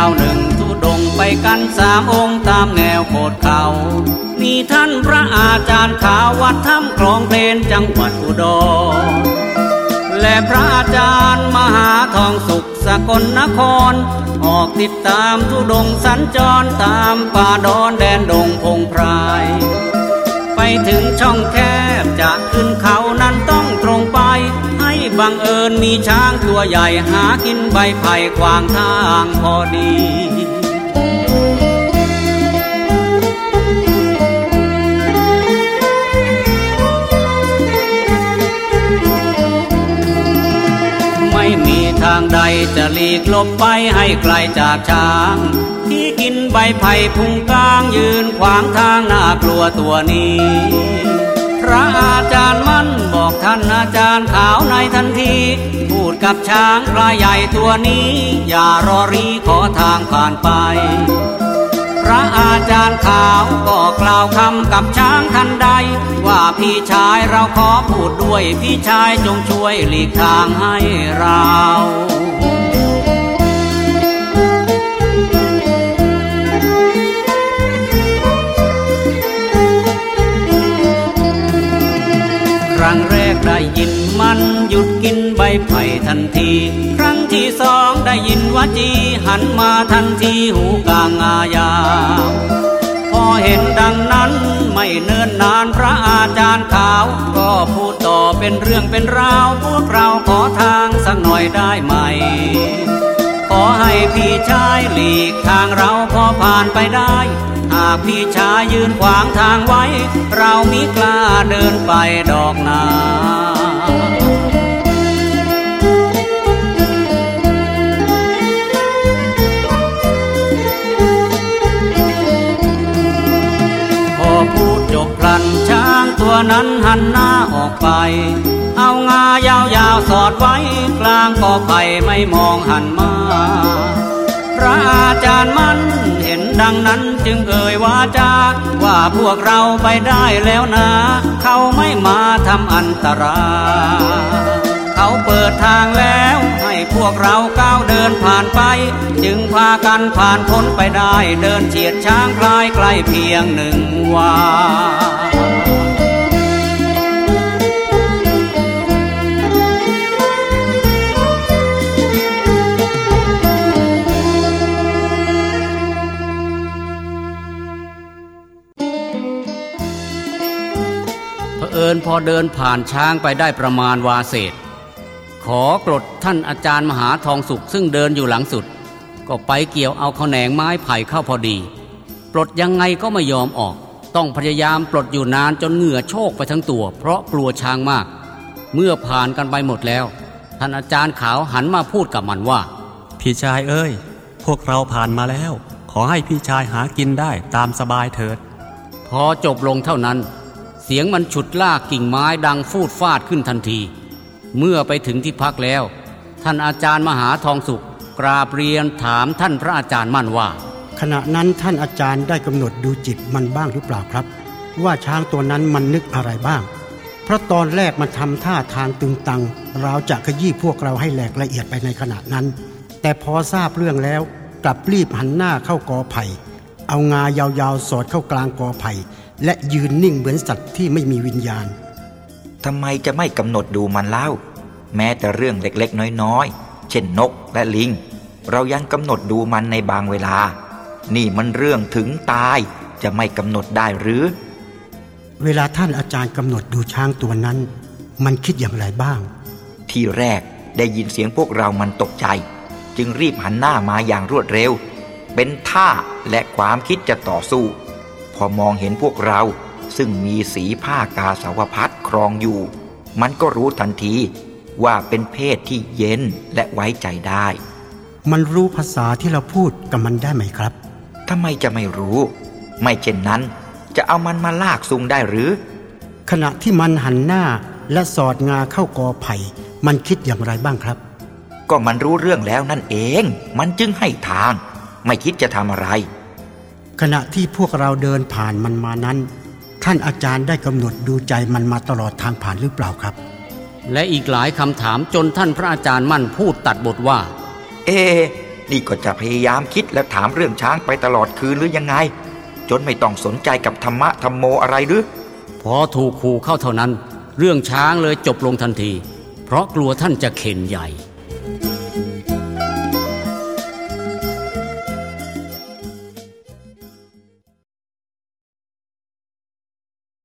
าวหนึ่งทุดงไปกันสามองค์ตามแนวโคดเขา มีท่านพระอาจารย์ขาววัดถ้ำคลองเพนจังหวัดอุดร และพระอาจารย์มหาทองสุขสกลนคร ออกติดตามทุดงสัญจรตามป่าดอนแดนดงพงไพรไปถึงช่องแคบจะขึ้นเขา บังเอิญมีช้างตัวใหญ่หากินใบไผ่ขวางทางพอดีไม่มีทางใดจะหลีกลบไปให้ไกลจากช้าง ที่กินใบไผ่พุงกลางยืนขวางทางน่ากลัวตัวนี้ ระอาจารย์มั่นบอกท่านอาจารย์ขาวในทันที พูดกับช้างพลาใหญ่ตัวนี้ อย่ารอรีขอทางผ่านไป พระอาจารย์ขาวก็กล่าวคำกับช้างทันใด ว่าพี่ชายเราขอพูดด้วยพี่ชายจงช่วยหลีกทางให้เรา รั้งแรกได้ยินมันหยุดกินใบไผ่ทันที ครั้งที่สองได้ยินว่าจีหันมาทันทีหูกลางอายาวพอเห็นดังนั้นไม่เนิ่นนานพระอาจารย์ขาว ก็พูดต่อเป็นเรื่องเป็นราว พวกเราขอทางสักหน่อยได้ไหม ขอให้พี่ชายหลีกทางเราพอผ่านไปได้ หากพี่ชายยืนขวางทางไว้ เรามิกล้าเดินไปดอกนาพอพูดจบพลันช้างตัวนั้นหันหน้าออกไป เอางายาวๆสอดไว้ กลางกอไผ่ไม่มองหันมา พระอาจารย์มัน ดังนั้นจึงเอ่ยวาจาว่าพวกเราไปได้แล้วนะ เขาไม่มาทำอันตรายเขาเปิดทางแล้วให้พวกเราก้าวเดินผ่านไป จึงพากันผ่านพ้นไปได้ เดินเฉียดช้างพลายใกล้เพียงหนึ่งวา เผอิญพอเดินผ่านช้างไปได้ประมาณวาเศษ ขอกรดท่านอาจารย์มหาทองสุขซึ่งเดินอยู่หลังสุด ก็ไปเกี่ยวเอาขแนงไม้ไผ่เข้าพอดี ปลดยังไงก็ไม่ยอมออก ต้องพยายามปลดอยู่นานจนเหงื่อโชกไปทั้งตัว เพราะกลัวช้างมาก เมื่อผ่านกันไปหมดแล้ว ท่านอาจารย์ขาวหันมาพูดกับมันว่า พี่ชายเอ้ย พวกเราผ่านมาแล้ว ขอให้พี่ชายหากินได้ตามสบายเถิด พอจบลงเท่านั้น เสียงมันฉุดลากกิ่งไม้ดังฟูดฟาดขึ้นทันที เมื่อไปถึงที่พักแล้ว ท่านอาจารย์มหาทองสุข กราบเรียนถามท่านพระอาจารย์มั่นว่า ขณะนั้นท่านอาจารย์ได้กำหนดดูจิตมันบ้างหรือเปล่าครับ ว่าช้างตัวนั้นมันนึกอะไรบ้าง เพราะตอนแรกมันทำท่าทางตึงตังเราวจะขยี้พวกเราให้แหลกละเอียดไปในขณะนั้น แต่พอทราบเรื่องแล้วกลับรีบหันหน้าเข้ากอไผ่เอางายาวๆ สอดเข้ากลางกอไผ่ และยืนนิ่งเหมือนสัตว์ที่ไม่มีวิญญาณทำไมจะไม่กำหนดดูมันเล่า แม้แต่เรื่องเล็กๆ น้อยๆ เช่นนกและลิง เรายังกำหนดดูมันในบางเวลา นี่มันเรื่องถึงตายจะไม่กำหนดได้หรือ เวลาท่านอาจารย์กำหนดดูช้างตัวนั้น มันคิดอย่างไรบ้าง ที่แรกได้ยินเสียงพวกเรามันตกใจ จึงรีบหันหน้ามาอย่างรวดเร็ว เป็นท่าและความคิดจะต่อสู้ พอมองเห็นพวกเรา ซึ่งมีสีผ้ากาสาวพัดครองอยู่ มันก็รู้ทันทีว่าเป็นเพศที่เย็นและไว้ใจได้ มันรู้ภาษาที่เราพูดกับมันได้ไหมครับทำไมจะไม่รู้ ไม่เช่นนั้น จะเอามันมาลากซุงได้หรือ ขณะที่มันหันหน้าและสอดงาเข้ากอไผ่ มันคิดอย่างไรบ้างครับ ก็มันรู้เรื่องแล้วนั่นเอง มันจึงให้ทาง ไม่คิดจะทำอะไร ขณะที่พวกเราเดินผ่านมันมานั้น ท่านอาจารย์ได้กำหนดดูใจมันมาตลอดทางผ่านหรือเปล่าครับ และอีกหลายคำถามจนท่านพระอาจารย์มั่นพูดตัดบทว่า เอ นี่ก็จะพยายามคิดและถามเรื่องช้างไปตลอดคืนหรือยังไง จนไม่ต้องสนใจกับธรรมะธรรมโมอะไรหรือ พอถูกขู่เข้าเท่านั้น เรื่องช้างเลยจบลงทันที เพราะกลัวท่านจะเข็นใหญ่